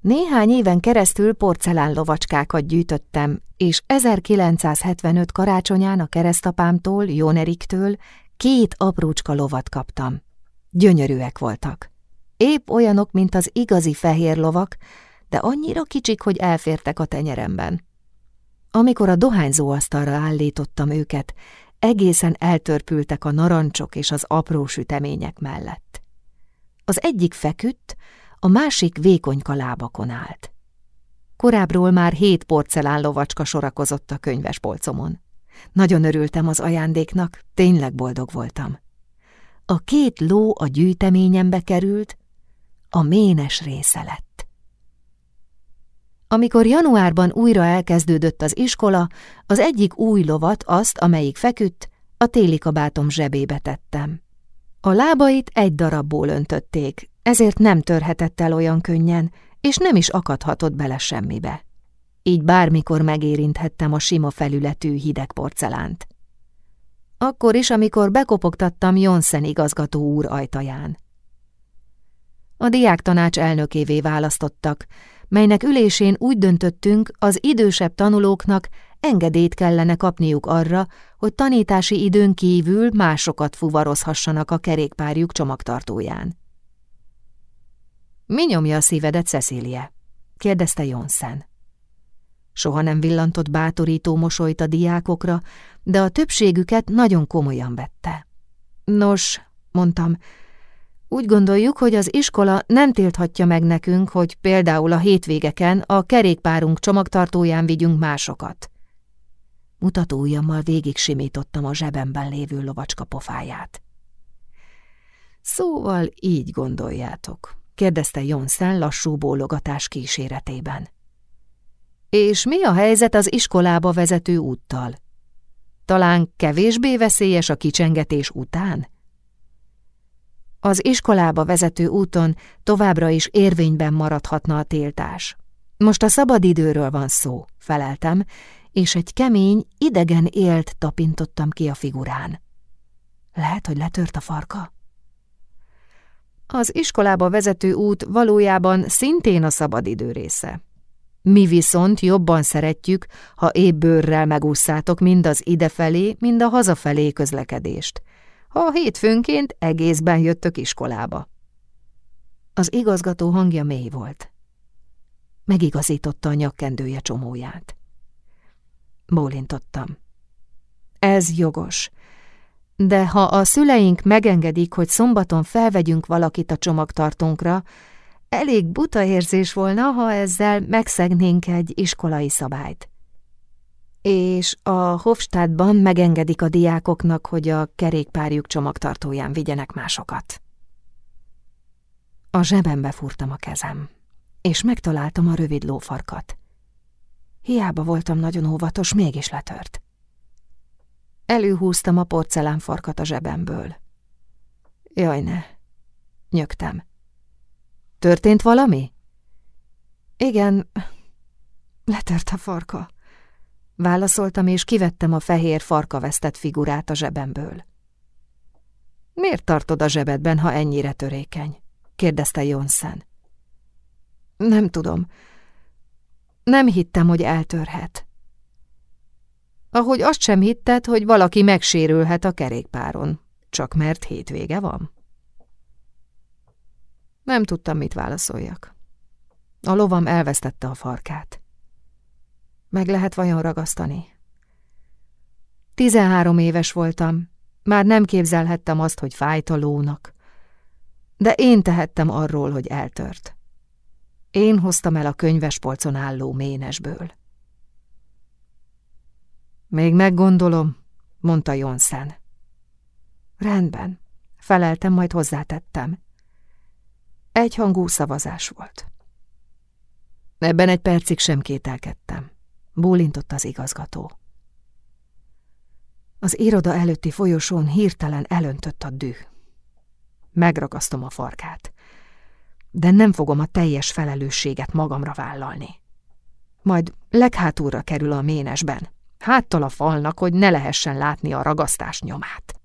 Néhány éven keresztül porcelán lovacskákat gyűjtöttem, és 1975 karácsonyán a keresztapámtól, Jóneriktől két aprócska lovat kaptam. Gyönyörűek voltak. Épp olyanok, mint az igazi fehér lovak, de annyira kicsik, hogy elfértek a tenyeremben. Amikor a dohányzóasztalra állítottam őket, egészen eltörpültek a narancsok és az apró sütemények mellett. Az egyik feküdt, a másik vékonyka lábakon állt. Korábbról már hét porcelán lovacska sorakozott a könyvespolcomon. Nagyon örültem az ajándéknak, tényleg boldog voltam. A két ló a gyűjteményembe került, a ménes része lett. Amikor januárban újra elkezdődött az iskola, az egyik új lovat, azt, amelyik feküdt, a téli kabátom zsebébe tettem. A lábait egy darabból öntötték, ezért nem törhetett el olyan könnyen, és nem is akadhatott bele semmibe. Így bármikor megérinthettem a sima felületű hideg porcelánt. Akkor is, amikor bekopogtattam Jonszen igazgató úr ajtaján. A diáktanács elnökévé választottak, melynek ülésén úgy döntöttünk, az idősebb tanulóknak engedélyt kellene kapniuk arra, hogy tanítási időn kívül másokat fuvarozhassanak a kerékpárjuk csomagtartóján. Mi nyomja a szívedet, Cecília? kérdezte Jonszen. Soha nem villantott bátorító mosolyt a diákokra, de a többségüket nagyon komolyan vette. Nos, mondtam, úgy gondoljuk, hogy az iskola nem tilthatja meg nekünk, hogy például a hétvégeken a kerékpárunk csomagtartóján vigyünk másokat. Mutatóujjammal végig simítottam a zsebemben lévő lovacska pofáját. Szóval így gondoljátok, kérdezte Jonszen lassú bólogatás kíséretében. És mi a helyzet az iskolába vezető úttal? Talán kevésbé veszélyes a kicsengetés után? Az iskolába vezető úton továbbra is érvényben maradhatna a tiltás. Most a szabadidőről van szó, feleltem, és egy kemény, idegen élt tapintottam ki a figurán. Lehet, hogy letört a farka? Az iskolába vezető út valójában szintén a szabadidő része. Mi viszont jobban szeretjük, ha épp bőrrel megúszátok mind az idefelé, mind a hazafelé közlekedést, ha hétfőnként egészben jöttök iskolába. Az igazgató hangja mély volt. Megigazította a nyakkendője csomóját. Bólintottam. Ez jogos. De ha a szüleink megengedik, hogy szombaton felvegyünk valakit a csomagtartónkra, elég buta érzés volna, ha ezzel megszegnénk egy iskolai szabályt. És a Hofstadtban megengedik a diákoknak, hogy a kerékpárjuk csomagtartóján vigyenek másokat. A zsebembe furtam a kezem, és megtaláltam a rövid lófarkat. Hiába voltam nagyon óvatos, mégis letört. Előhúztam a porcelánfarkat a zsebemből. Jaj, ne! Nyögtem. Történt valami? Igen, letört a farka. Válaszoltam, és kivettem a fehér farkavesztett figurát a zsebemből. Miért tartod a zsebedben, ha ennyire törékeny? kérdezte Jonszen. Nem tudom. Nem hittem, hogy eltörhet. Ahogy azt sem hitted, hogy valaki megsérülhet a kerékpáron, csak mert hétvége van. Nem tudtam, mit válaszoljak. A lovam elvesztette a farkát. Meg lehet vajon ragasztani? Tizenhárom éves voltam, már nem képzelhettem azt, hogy fájt a lónak. De én tehettem arról, hogy eltört. Én hoztam el a könyvespolcon álló ménesből. Még meggondolom, mondta Jonszen. Rendben, feleltem, majd hozzátettem. Egyhangú szavazás volt. Ebben egy percig sem kételkedtem. Bólintott az igazgató. Az iroda előtti folyosón hirtelen elöntött a düh. Megragasztom a farkát, de nem fogom a teljes felelősséget magamra vállalni. Majd leghátulra kerül a ménesben, háttal a falnak, hogy ne lehessen látni a ragasztás nyomát.